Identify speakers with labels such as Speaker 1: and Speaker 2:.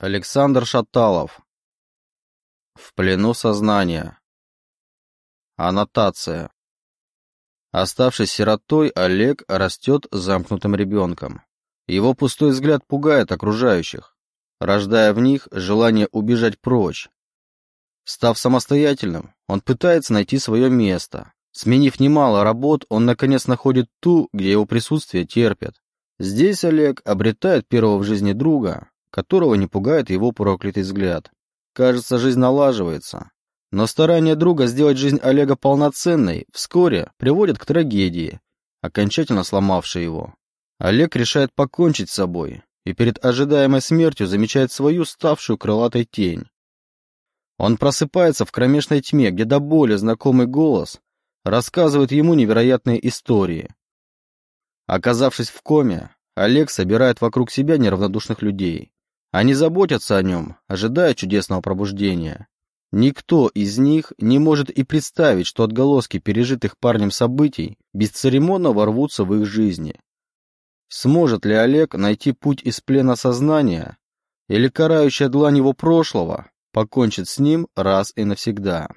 Speaker 1: Александр Шаталов. В плену сознания. Аннотация. Оставшись сиротой, Олег растет замкнутым ребенком. Его пустой взгляд пугает окружающих, рождая в них желание убежать прочь. Став самостоятельным, он пытается найти свое место. Сменив немало работ, он наконец находит ту, где его присутствие терпят. Здесь Олег обретает первого в жизни друга, которого не пугает его проклятый взгляд. Кажется, жизнь налаживается. Но старание друга сделать жизнь Олега полноценной вскоре приводит к трагедии, окончательно сломавшей его. Олег решает покончить с собой и перед ожидаемой смертью замечает свою ставшую крылатой тень. Он просыпается в кромешной тьме, где до боли знакомый голос рассказывает ему невероятные истории. Оказавшись в коме, Олег собирает вокруг себя неравнодушных людей. Они заботятся о нем, ожидая чудесного пробуждения. Никто из них не может и представить, что отголоски пережитых парнем событий бесцеремонно ворвутся в их жизни. Сможет ли Олег найти путь из плена сознания, или карающая длань его прошлого покончит с ним раз и навсегда?